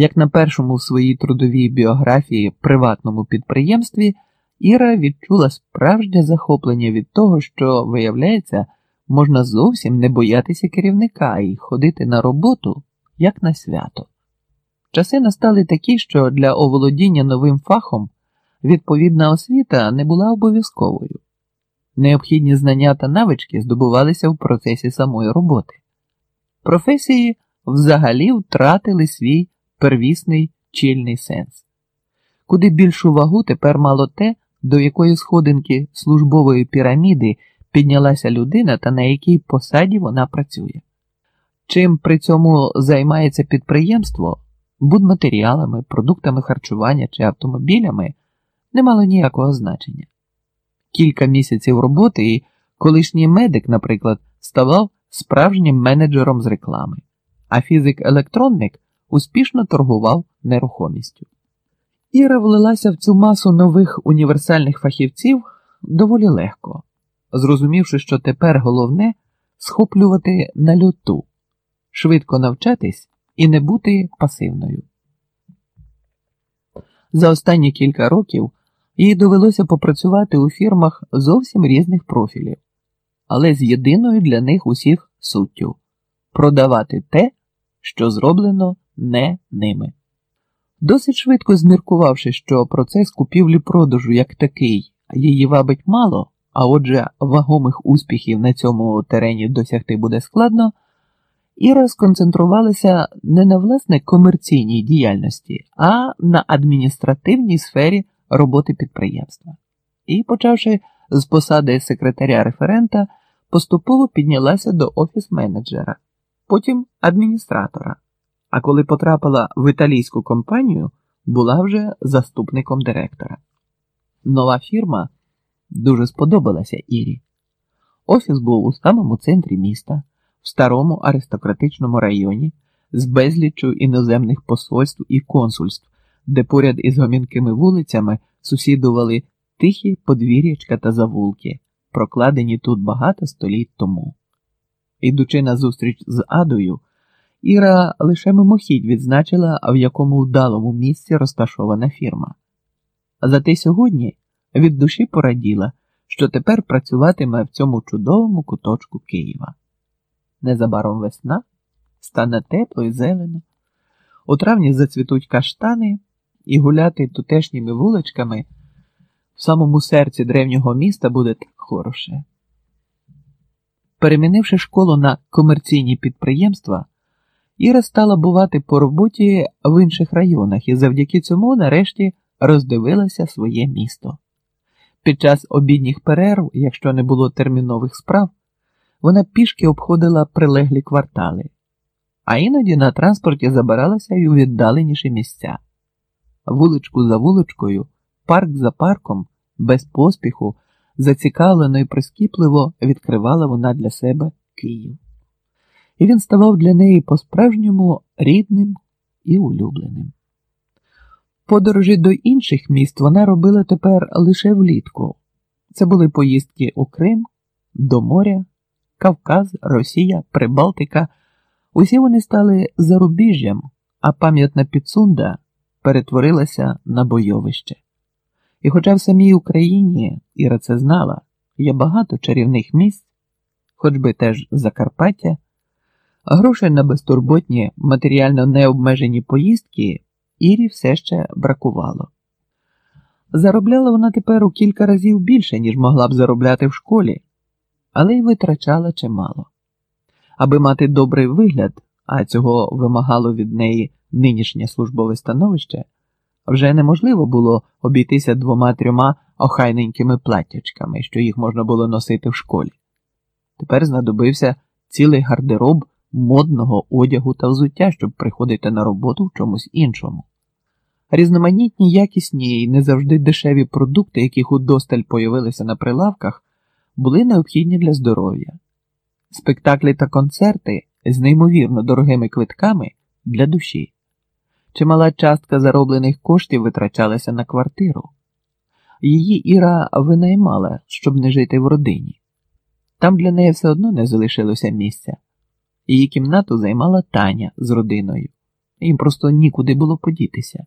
як на першому в своїй трудовій біографії приватному підприємстві, Іра відчула справжнє захоплення від того, що, виявляється, можна зовсім не боятися керівника і ходити на роботу як на свято. Часи настали такі, що для оволодіння новим фахом відповідна освіта не була обов'язковою. Необхідні знання та навички здобувалися в процесі самої роботи. Професії взагалі втратили свій первісний чільний сенс. Куди більшу вагу тепер мало те, до якої сходинки службової піраміди піднялася людина та на якій посаді вона працює. Чим при цьому займається підприємство, будматеріалами, продуктами харчування чи автомобілями, не мало ніякого значення. Кілька місяців роботи і колишній медик, наприклад, ставав справжнім менеджером з реклами, а фізик-електронник успішно торгував нерухомістю. Іра влилася в цю масу нових універсальних фахівців доволі легко, зрозумівши, що тепер головне схоплювати на люту, швидко навчатись і не бути пасивною. За останні кілька років їй довелося попрацювати у фірмах зовсім різних профілів, але з єдиною для них усіх суттю продавати те, що зроблено не ними. Досить швидко зміркувавши, що процес купівлі-продажу як такий її вабить мало, а отже, вагомих успіхів на цьому терені досягти буде складно, Іра сконцентрувалася не на власне комерційній діяльності, а на адміністративній сфері роботи підприємства. І, почавши з посади секретаря референта, поступово піднялася до офіс-менеджера, потім адміністратора. А коли потрапила в італійську компанію, була вже заступником директора. Нова фірма дуже сподобалася Ірі. Офіс був у самому центрі міста, в старому аристократичному районі, з безліччю іноземних посольств і консульств, де поряд із гомінкими вулицями сусідували тихі подвір'ячка та завулки, прокладені тут багато століть тому. Ідучи на зустріч з Адою, Іра лише мимохідь відзначила, в якому вдалому місці розташована фірма. Зате сьогодні від душі пораділа, що тепер працюватиме в цьому чудовому куточку Києва. Незабаром весна стане тепло і зелено. У травні зацвітуть каштани і гуляти тутешніми вуличками в самому серці древнього міста буде так хороше. Перемінивши школу на комерційні підприємства, Іра стала бувати по роботі в інших районах і завдяки цьому нарешті роздивилася своє місто. Під час обідніх перерв, якщо не було термінових справ, вона пішки обходила прилеглі квартали, а іноді на транспорті забиралася й у віддаленіші місця. Вуличку за вуличкою, парк за парком, без поспіху, зацікавлено і прискіпливо відкривала вона для себе Київ. І він ставав для неї по-справжньому рідним і улюбленим. Подорожі до інших міст вона робила тепер лише влітку. Це були поїздки у Крим, до моря, Кавказ, Росія, Прибалтика. Усі вони стали зарубіжжям, а пам'ятна підсунда перетворилася на бойовище. І хоча в самій Україні Іра це знала, є багато чарівних місць, хоч би теж Закарпаття, грошей на безтурботні матеріально необмежені поїздки Ірі все ще бракувало. Заробляла вона тепер у кілька разів більше, ніж могла б заробляти в школі, але й витрачала чимало. Аби мати добрий вигляд, а цього вимагало від неї нинішнє службове становище, вже неможливо було обійтися двома трьома охайненькими платтячками, що їх можна було носити в школі. Тепер знадобився цілий гардероб модного одягу та взуття, щоб приходити на роботу в чомусь іншому. Різноманітні, якісні і не завжди дешеві продукти, яких удосталь появилися на прилавках, були необхідні для здоров'я. Спектаклі та концерти з неймовірно дорогими квитками для душі. Чимала частка зароблених коштів витрачалася на квартиру. Її Іра винаймала, щоб не жити в родині. Там для неї все одно не залишилося місця. Її кімнату займала Таня з родиною, їм просто нікуди було подітися.